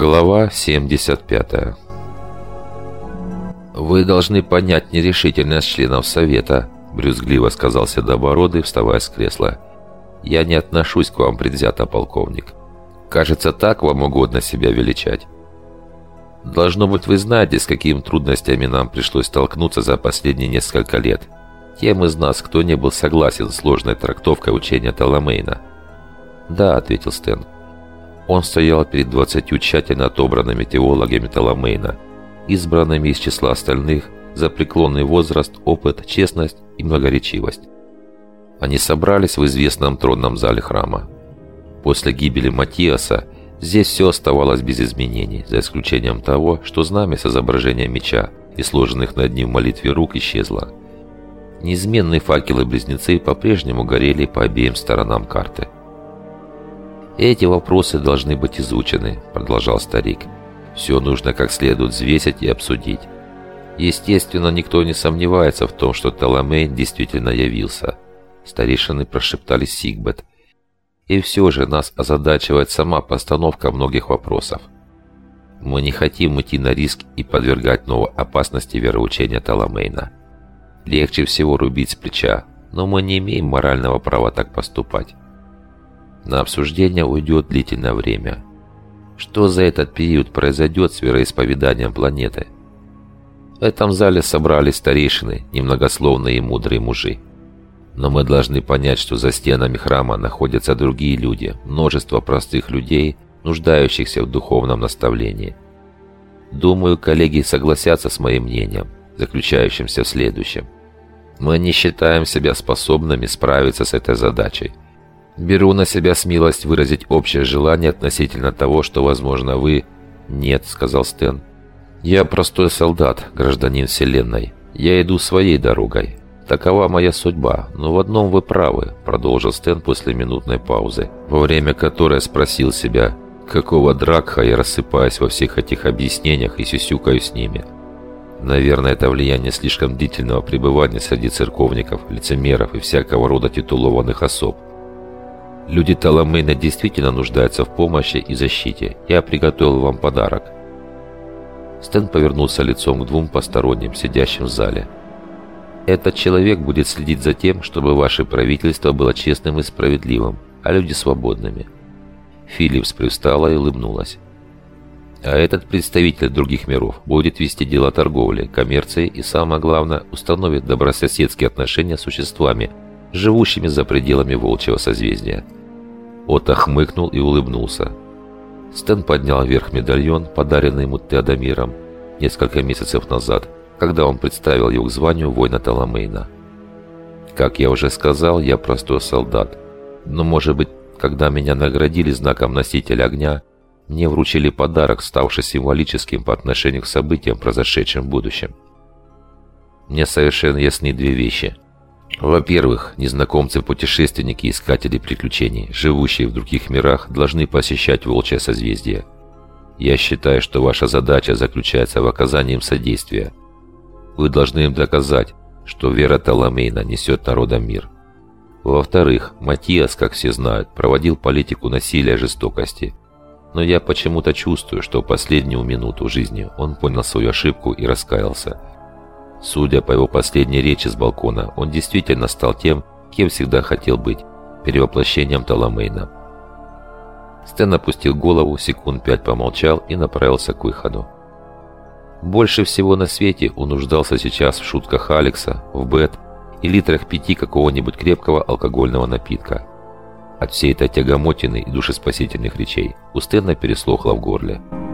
Глава 75 «Вы должны понять нерешительность членов Совета», — брюзгливо сказал Седобородый, вставая с кресла. «Я не отношусь к вам предвзято, полковник. Кажется, так вам угодно себя величать. Должно быть, вы знаете, с какими трудностями нам пришлось столкнуться за последние несколько лет. Тем из нас, кто не был согласен с сложной трактовкой учения Таламейна». «Да», — ответил Стэн. Он стоял перед двадцатью тщательно отобранными теологами Таламейна, избранными из числа остальных за преклонный возраст, опыт, честность и многоречивость. Они собрались в известном тронном зале храма. После гибели Матиаса здесь все оставалось без изменений, за исключением того, что знамя с изображением меча и сложенных над ним в молитве рук исчезло. Неизменные факелы-близнецы по-прежнему горели по обеим сторонам карты – «Эти вопросы должны быть изучены», — продолжал старик. «Все нужно как следует взвесить и обсудить. Естественно, никто не сомневается в том, что Таламейн действительно явился». Старейшины прошептали Сигбет. «И все же нас озадачивает сама постановка многих вопросов. Мы не хотим идти на риск и подвергать новой опасности вероучения Таламейна. Легче всего рубить с плеча, но мы не имеем морального права так поступать. На обсуждение уйдет длительное время. Что за этот период произойдет с вероисповеданием планеты? В этом зале собрались старейшины, немногословные и мудрые мужи. Но мы должны понять, что за стенами храма находятся другие люди, множество простых людей, нуждающихся в духовном наставлении. Думаю, коллеги согласятся с моим мнением, заключающимся в следующем. Мы не считаем себя способными справиться с этой задачей. Беру на себя смелость выразить общее желание относительно того, что, возможно, вы... Нет, сказал Стэн. Я простой солдат, гражданин Вселенной. Я иду своей дорогой. Такова моя судьба. Но в одном вы правы, продолжил Стэн после минутной паузы, во время которой спросил себя, какого дракха я рассыпаюсь во всех этих объяснениях и сюсюкаю с ними. Наверное, это влияние слишком длительного пребывания среди церковников, лицемеров и всякого рода титулованных особ. Люди Таламейна действительно нуждаются в помощи и защите. Я приготовил вам подарок». Стэн повернулся лицом к двум посторонним, сидящим в зале. «Этот человек будет следить за тем, чтобы ваше правительство было честным и справедливым, а люди свободными». Филлипс привстала и улыбнулась. А этот представитель других миров будет вести дела торговли, коммерции и, самое главное, установит добрососедские отношения с существами, живущими за пределами волчьего созвездия. Ота хмыкнул и улыбнулся. Стэн поднял вверх медальон, подаренный ему Теодомиром несколько месяцев назад, когда он представил его к званию воина Таламейна. Как я уже сказал, я простой солдат. Но, может быть, когда меня наградили знаком носителя огня, мне вручили подарок, ставший символическим по отношению к событиям, произошедшим в будущем. Мне совершенно ясны две вещи – во-первых, незнакомцы-путешественники и искатели приключений, живущие в других мирах, должны посещать волчье созвездие. Я считаю, что ваша задача заключается в оказании им содействия. Вы должны им доказать, что вера Таламейна несет народам мир. Во-вторых, Матиас, как все знают, проводил политику насилия и жестокости. Но я почему-то чувствую, что в последнюю минуту жизни он понял свою ошибку и раскаялся. Судя по его последней речи с балкона, он действительно стал тем, кем всегда хотел быть – перевоплощением Таламейна. Стэн опустил голову, секунд пять помолчал и направился к выходу. Больше всего на свете он нуждался сейчас в шутках Алекса, в бет и литрах пяти какого-нибудь крепкого алкогольного напитка. От всей этой тягомотины и душеспасительных речей у Стэна переслохло в горле –